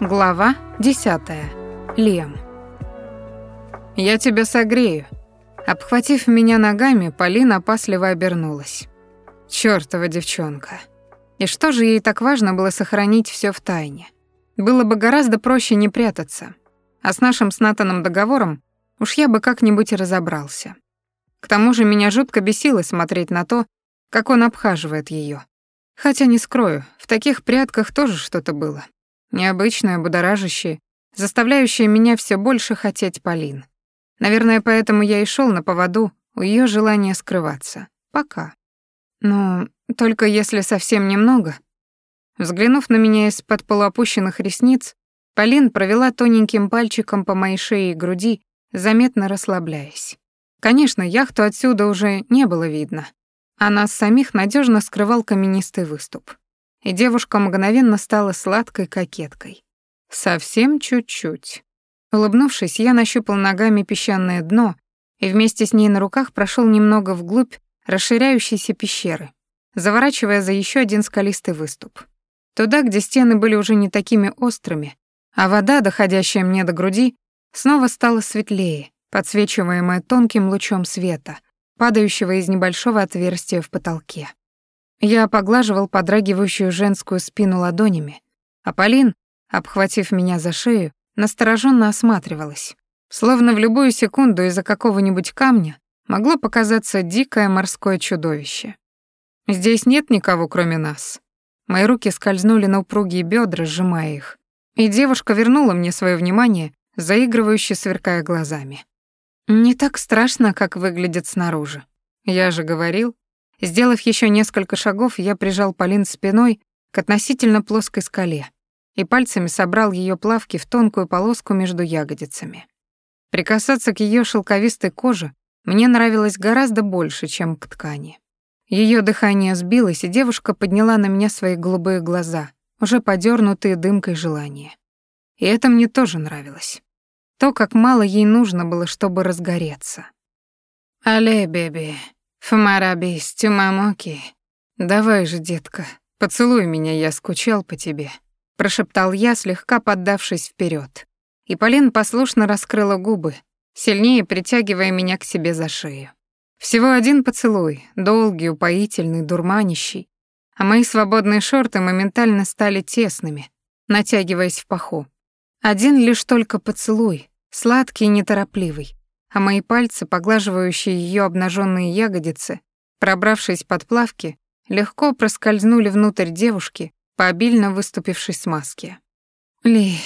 Глава 10. Лем. «Я тебя согрею». Обхватив меня ногами, Полина опасливо обернулась. Чёртова девчонка. И что же ей так важно было сохранить всё в тайне? Было бы гораздо проще не прятаться. А с нашим с Натаном договором уж я бы как-нибудь разобрался. К тому же меня жутко бесило смотреть на то, как он обхаживает её. Хотя не скрою, в таких прятках тоже что-то было необычное, будоражащее, заставляющее меня все больше хотеть Полин. Наверное, поэтому я и шел на поводу у ее желания скрываться. Пока. Но только если совсем немного. Взглянув на меня из-под полуопущенных ресниц, Полин провела тоненьким пальчиком по моей шее и груди, заметно расслабляясь. Конечно, яхту отсюда уже не было видно, а нас самих надежно скрывал каменистый выступ и девушка мгновенно стала сладкой кокеткой. Совсем чуть-чуть. Улыбнувшись, я нащупал ногами песчаное дно и вместе с ней на руках прошел немного вглубь расширяющейся пещеры, заворачивая за еще один скалистый выступ. Туда, где стены были уже не такими острыми, а вода, доходящая мне до груди, снова стала светлее, подсвечиваемая тонким лучом света, падающего из небольшого отверстия в потолке. Я поглаживал подрагивающую женскую спину ладонями, а Полин, обхватив меня за шею, настороженно осматривалась. Словно в любую секунду из-за какого-нибудь камня могло показаться дикое морское чудовище. Здесь нет никого, кроме нас. Мои руки скользнули на упругие бедра, сжимая их, и девушка вернула мне свое внимание, заигрывающе сверкая глазами. Не так страшно, как выглядит снаружи. Я же говорил, Сделав еще несколько шагов, я прижал Полин спиной к относительно плоской скале и пальцами собрал ее плавки в тонкую полоску между ягодицами. Прикасаться к ее шелковистой коже мне нравилось гораздо больше, чем к ткани. Ее дыхание сбилось, и девушка подняла на меня свои голубые глаза, уже подернутые дымкой желания. И это мне тоже нравилось. То, как мало ей нужно было, чтобы разгореться. «Але, беби», Фмарабис, тюмамоки. Давай же, детка, поцелуй меня, я скучал по тебе, прошептал я, слегка поддавшись вперед. И Полин послушно раскрыла губы, сильнее притягивая меня к себе за шею. Всего один поцелуй, долгий, упоительный, дурманящий, а мои свободные шорты моментально стали тесными, натягиваясь в паху. Один лишь только поцелуй, сладкий и неторопливый, а мои пальцы, поглаживающие ее обнаженные ягодицы, пробравшись под плавки, легко проскользнули внутрь девушки по обильно выступившей смазке. «Ли...»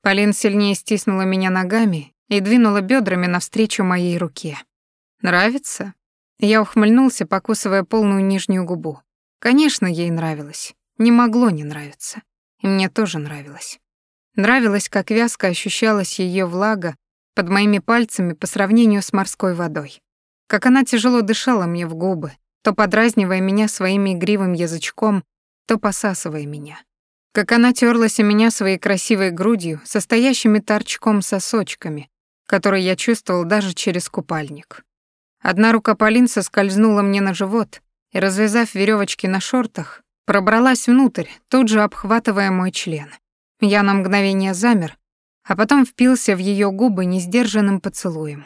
Полин сильнее стиснула меня ногами и двинула бедрами навстречу моей руке. «Нравится?» Я ухмыльнулся, покусывая полную нижнюю губу. Конечно, ей нравилось. Не могло не нравиться. И мне тоже нравилось. Нравилось, как вязко ощущалась ее влага под моими пальцами по сравнению с морской водой. Как она тяжело дышала мне в губы, то подразнивая меня своим игривым язычком, то посасывая меня. Как она терлась о меня своей красивой грудью, состоящими торчком сосочками, которые я чувствовал даже через купальник. Одна рука Полин соскользнула мне на живот и, развязав веревочки на шортах, пробралась внутрь, тут же обхватывая мой член. Я на мгновение замер, а потом впился в ее губы несдержанным поцелуем.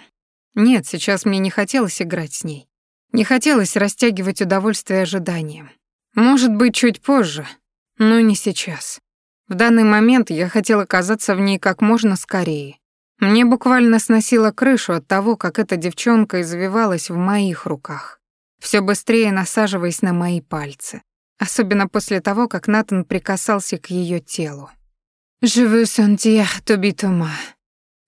Нет, сейчас мне не хотелось играть с ней. Не хотелось растягивать удовольствие ожиданием. Может быть, чуть позже, но не сейчас. В данный момент я хотела оказаться в ней как можно скорее. Мне буквально сносило крышу от того, как эта девчонка извивалась в моих руках, все быстрее насаживаясь на мои пальцы, особенно после того, как Натан прикасался к ее телу. «Je veux sentir Тоби Тома.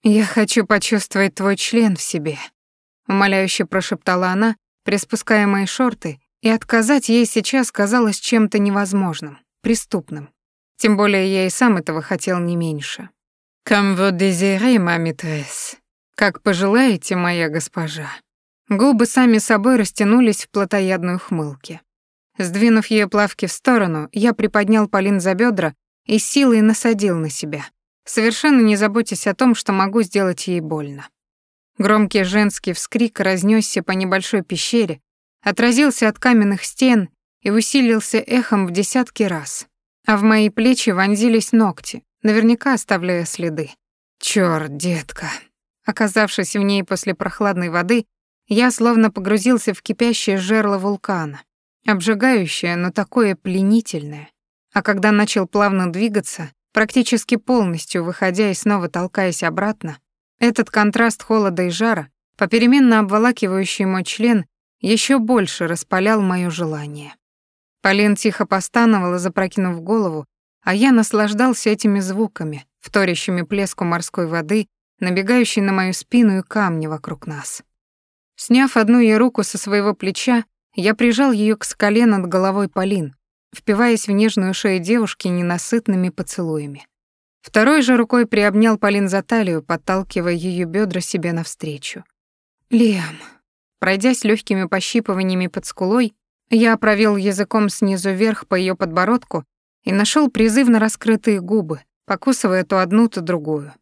Я хочу почувствовать твой член в себе», — умоляюще прошептала она, приспуская мои шорты, и отказать ей сейчас казалось чем-то невозможным, преступным. Тем более я и сам этого хотел не меньше. «Comme vous désirez, ma maîtresse», «Как пожелаете, моя госпожа». Губы сами собой растянулись в плотоядной ухмылке. Сдвинув ее плавки в сторону, я приподнял Полин за бедра и силой насадил на себя, совершенно не заботясь о том, что могу сделать ей больно. Громкий женский вскрик разнесся по небольшой пещере, отразился от каменных стен и усилился эхом в десятки раз, а в мои плечи вонзились ногти, наверняка оставляя следы. Чёрт, детка. Оказавшись в ней после прохладной воды, я словно погрузился в кипящее жерло вулкана, обжигающее, но такое пленительное. А когда начал плавно двигаться, практически полностью выходя и снова толкаясь обратно, этот контраст холода и жара, попеременно обволакивающий мой член, еще больше распалял моё желание. Полин тихо постановала, запрокинув голову, а я наслаждался этими звуками, вторящими плеску морской воды, набегающей на мою спину и камни вокруг нас. Сняв одну ее руку со своего плеча, я прижал ее к скале над головой Полин, впиваясь в нежную шею девушки ненасытными поцелуями. Второй же рукой приобнял Полин за талию, подталкивая ее бедра себе навстречу. «Лиам». Пройдясь легкими пощипываниями под скулой, я провел языком снизу вверх по ее подбородку и нашел призывно раскрытые губы, покусывая то одну, то другую.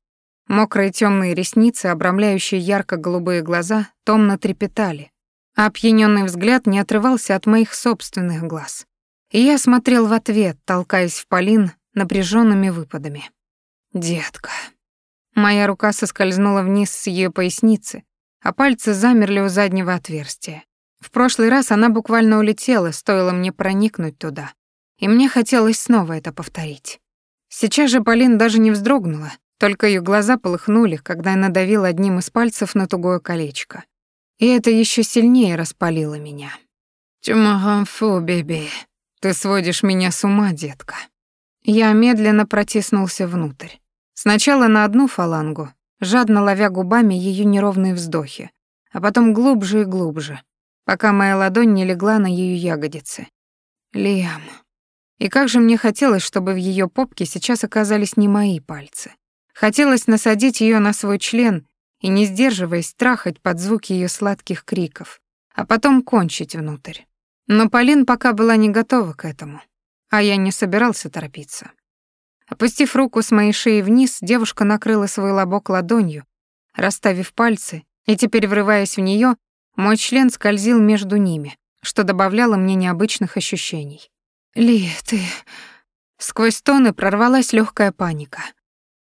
Мокрые темные ресницы, обрамляющие ярко-голубые глаза, томно трепетали, а опьянённый взгляд не отрывался от моих собственных глаз. И я смотрел в ответ, толкаясь в Полин напряженными выпадами. «Детка». Моя рука соскользнула вниз с ее поясницы, а пальцы замерли у заднего отверстия. В прошлый раз она буквально улетела, стоило мне проникнуть туда. И мне хотелось снова это повторить. Сейчас же Полин даже не вздрогнула, только ее глаза полыхнули, когда я надавил одним из пальцев на тугое колечко. И это еще сильнее распалило меня. «Тюмагамфу, беби, ты сводишь меня с ума, детка». Я медленно протиснулся внутрь. Сначала на одну фалангу, жадно ловя губами ее неровные вздохи, а потом глубже и глубже, пока моя ладонь не легла на ее ягодицы. Лиам. И как же мне хотелось, чтобы в ее попке сейчас оказались не мои пальцы. Хотелось насадить ее на свой член и, не сдерживаясь, трахать под звуки ее сладких криков, а потом кончить внутрь. Но Полин пока была не готова к этому, а я не собирался торопиться. Опустив руку с моей шеи вниз, девушка накрыла свой лобок ладонью, расставив пальцы, и теперь, врываясь в нее, мой член скользил между ними, что добавляло мне необычных ощущений. «Ли, ты...» Сквозь стоны прорвалась легкая паника.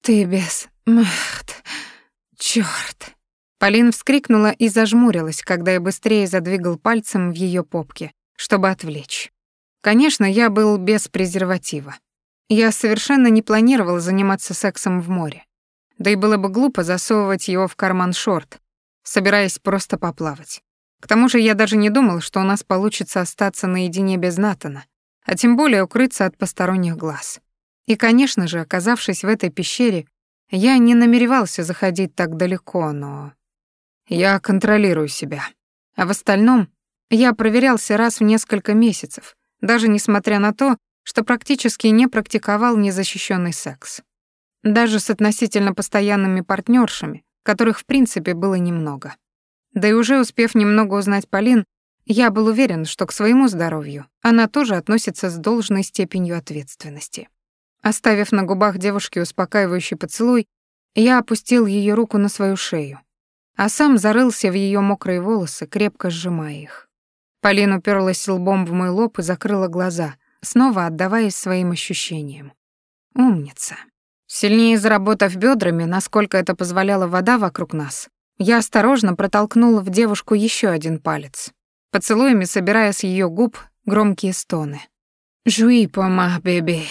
«Ты без... Мхт... Чёрт!» Полин вскрикнула и зажмурилась, когда я быстрее задвигал пальцем в ее попке, чтобы отвлечь. Конечно, я был без презерватива. Я совершенно не планировал заниматься сексом в море. Да и было бы глупо засовывать его в карман шорт, собираясь просто поплавать. К тому же я даже не думал, что у нас получится остаться наедине без Натана, а тем более укрыться от посторонних глаз. И, конечно же, оказавшись в этой пещере, я не намеревался заходить так далеко, но... Я контролирую себя. А в остальном я проверялся раз в несколько месяцев, даже несмотря на то, что практически не практиковал незащищенный секс. Даже с относительно постоянными партнершами, которых в принципе было немного. Да и уже успев немного узнать Полин, я был уверен, что к своему здоровью она тоже относится с должной степенью ответственности. Оставив на губах девушки успокаивающий поцелуй, я опустил ее руку на свою шею, а сам зарылся в ее мокрые волосы, крепко сжимая их. Полин уперлась лбом в мой лоб и закрыла глаза, снова отдаваясь своим ощущениям. Умница. Сильнее заработав бедрами, насколько это позволяла вода вокруг нас, я осторожно протолкнула в девушку еще один палец, поцелуями собирая с ее губ громкие стоны. «Жуи, пома, беби,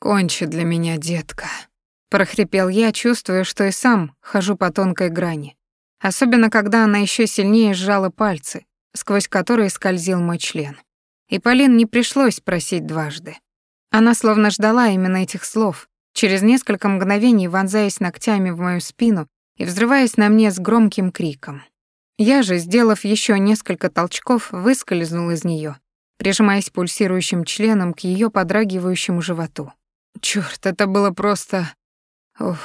кончи для меня, детка», — прохрипел я, чувствуя, что и сам хожу по тонкой грани, особенно когда она еще сильнее сжала пальцы, сквозь которые скользил мой член. И Полин не пришлось просить дважды. Она словно ждала именно этих слов, через несколько мгновений вонзаясь ногтями в мою спину и взрываясь на мне с громким криком. Я же, сделав еще несколько толчков, выскользнул из нее, прижимаясь пульсирующим членом к ее подрагивающему животу. Черт, это было просто... Уф.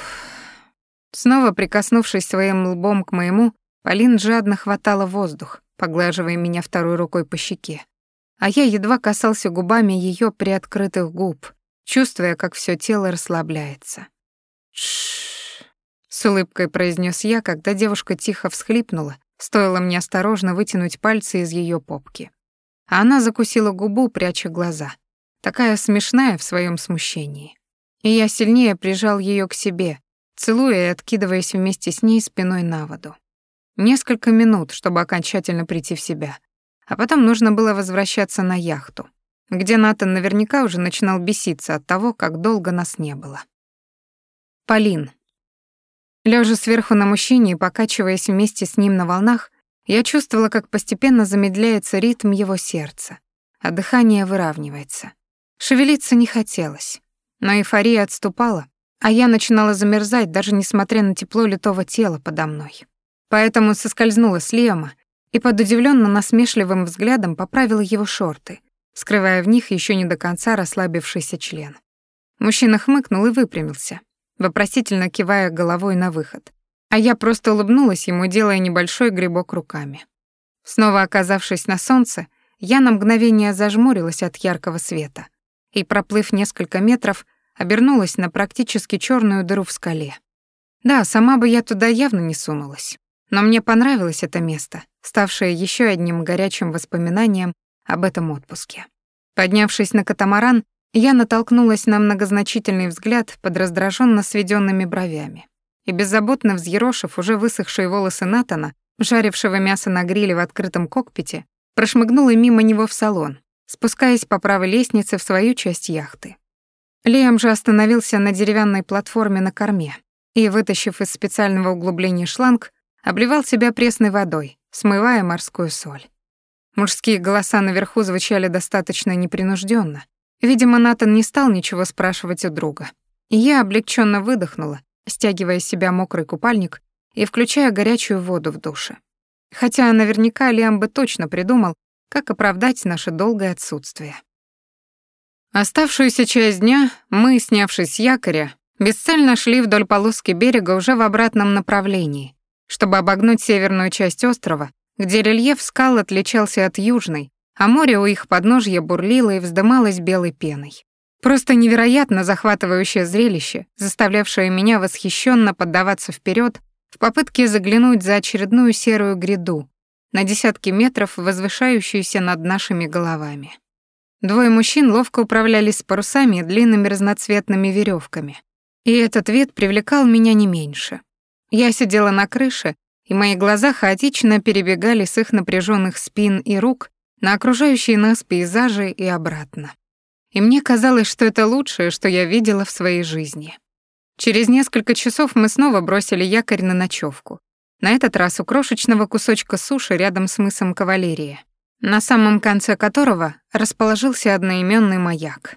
Снова прикоснувшись своим лбом к моему, Полин жадно хватала воздух, поглаживая меня второй рукой по щеке. А я едва касался губами ее приоткрытых губ, чувствуя, как все тело расслабляется. Шш. С улыбкой произнес я, когда девушка тихо всхлипнула, стоило мне осторожно вытянуть пальцы из ее попки. А она закусила губу, пряча глаза, такая смешная в своем смущении. и я сильнее прижал ее к себе, целуя и откидываясь вместе с ней спиной на воду. Несколько минут, чтобы окончательно прийти в себя. А потом нужно было возвращаться на яхту, где Натан наверняка уже начинал беситься от того, как долго нас не было. Полин. Лежа сверху на мужчине и покачиваясь вместе с ним на волнах, я чувствовала, как постепенно замедляется ритм его сердца, а дыхание выравнивается. Шевелиться не хотелось, но эйфория отступала, а я начинала замерзать, даже несмотря на тепло литого тела подо мной. Поэтому соскользнула с Лиама и под удивленно насмешливым взглядом поправила его шорты, скрывая в них еще не до конца расслабившийся член. Мужчина хмыкнул и выпрямился, вопросительно кивая головой на выход. А я просто улыбнулась ему, делая небольшой грибок руками. Снова оказавшись на солнце, я на мгновение зажмурилась от яркого света и, проплыв несколько метров, обернулась на практически черную дыру в скале. Да, сама бы я туда явно не сунулась, но мне понравилось это место, ставшее еще одним горячим воспоминанием об этом отпуске. Поднявшись на катамаран, я натолкнулась на многозначительный взгляд под раздраженно сведенными бровями. И беззаботно взъерошив уже высохшие волосы Натана, жарившего мясо на гриле в открытом кокпите, прошмыгнула мимо него в салон, спускаясь по правой лестнице в свою часть яхты. Лиам же остановился на деревянной платформе на корме и, вытащив из специального углубления шланг, обливал себя пресной водой, смывая морскую соль. Мужские голоса наверху звучали достаточно непринужденно. Видимо, Натан не стал ничего спрашивать у друга. И я облегченно выдохнула, стягивая с себя мокрый купальник и включая горячую воду в душе. Хотя наверняка Лиам бы точно придумал, как оправдать наше долгое отсутствие. Оставшуюся часть дня мы, снявшись с якоря, бесцельно шли вдоль полоски берега уже в обратном направлении, чтобы обогнуть северную часть острова, где рельеф скал отличался от южной, а море у их подножья бурлило и вздымалось белой пеной. Просто невероятно захватывающее зрелище, заставлявшее меня восхищенно поддаваться вперед в попытке заглянуть за очередную серую гряду, на десятки метров возвышающуюся над нашими головами. Двое мужчин ловко управлялись парусами и длинными разноцветными веревками, и этот вид привлекал меня не меньше. Я сидела на крыше, и мои глаза хаотично перебегали с их напряженных спин и рук на окружающие нас пейзажи и обратно. И мне казалось, что это лучшее, что я видела в своей жизни. Через несколько часов мы снова бросили якорь на ночевку. На этот раз у крошечного кусочка суши рядом с мысом Кавалерия, на самом конце которого расположился одноименный маяк.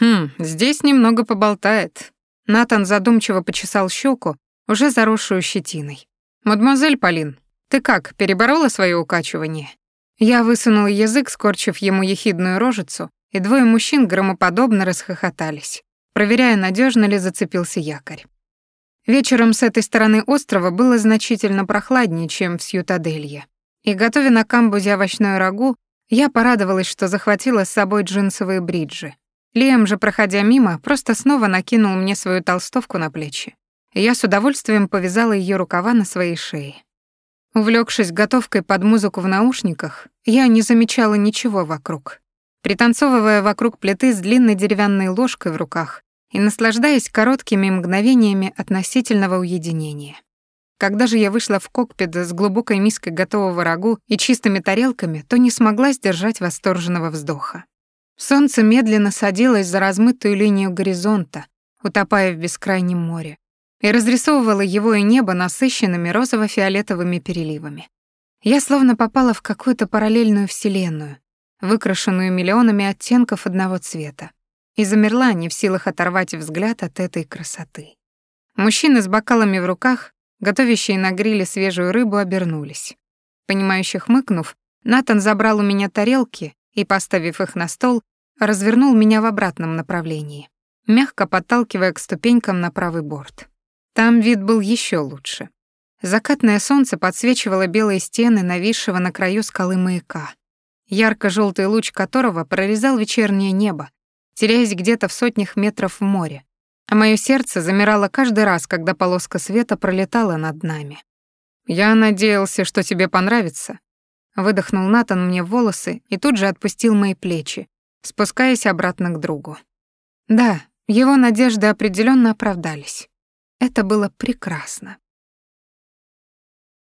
Хм, здесь немного поболтает. Натан задумчиво почесал щеку, уже заросшую щетиной. «Мадемуазель Полин, ты как, переборола свое укачивание?» Я высунул язык, скорчив ему ехидную рожицу, и двое мужчин громоподобно расхохотались, проверяя, надежно ли зацепился якорь. Вечером с этой стороны острова было значительно прохладнее, чем в Сьютаделье. И, готовя на камбузе овощное рагу, я порадовалась, что захватила с собой джинсовые бриджи. Лиам же, проходя мимо, просто снова накинул мне свою толстовку на плечи я с удовольствием повязала ее рукава на своей шее. Увлекшись готовкой под музыку в наушниках, я не замечала ничего вокруг. Пританцовывая вокруг плиты с длинной деревянной ложкой в руках и наслаждаясь короткими мгновениями относительного уединения. Когда же я вышла в кокпит с глубокой миской готового рагу и чистыми тарелками, то не смогла сдержать восторженного вздоха. Солнце медленно садилось за размытую линию горизонта, утопая в бескрайнем море и разрисовывала его и небо насыщенными розово-фиолетовыми переливами. Я словно попала в какую-то параллельную вселенную, выкрашенную миллионами оттенков одного цвета, и замерла, не в силах оторвать взгляд от этой красоты. Мужчины с бокалами в руках, готовящие на гриле свежую рыбу, обернулись. Понимающе хмыкнув, Натан забрал у меня тарелки и, поставив их на стол, развернул меня в обратном направлении, мягко подталкивая к ступенькам на правый борт. Там вид был еще лучше. Закатное солнце подсвечивало белые стены нависшего на краю скалы маяка, ярко желтый луч которого прорезал вечернее небо, теряясь где-то в сотнях метров в море. А мое сердце замирало каждый раз, когда полоска света пролетала над нами. «Я надеялся, что тебе понравится», — выдохнул Натан мне в волосы и тут же отпустил мои плечи, спускаясь обратно к другу. «Да, Его надежды определенно оправдались. Это было прекрасно.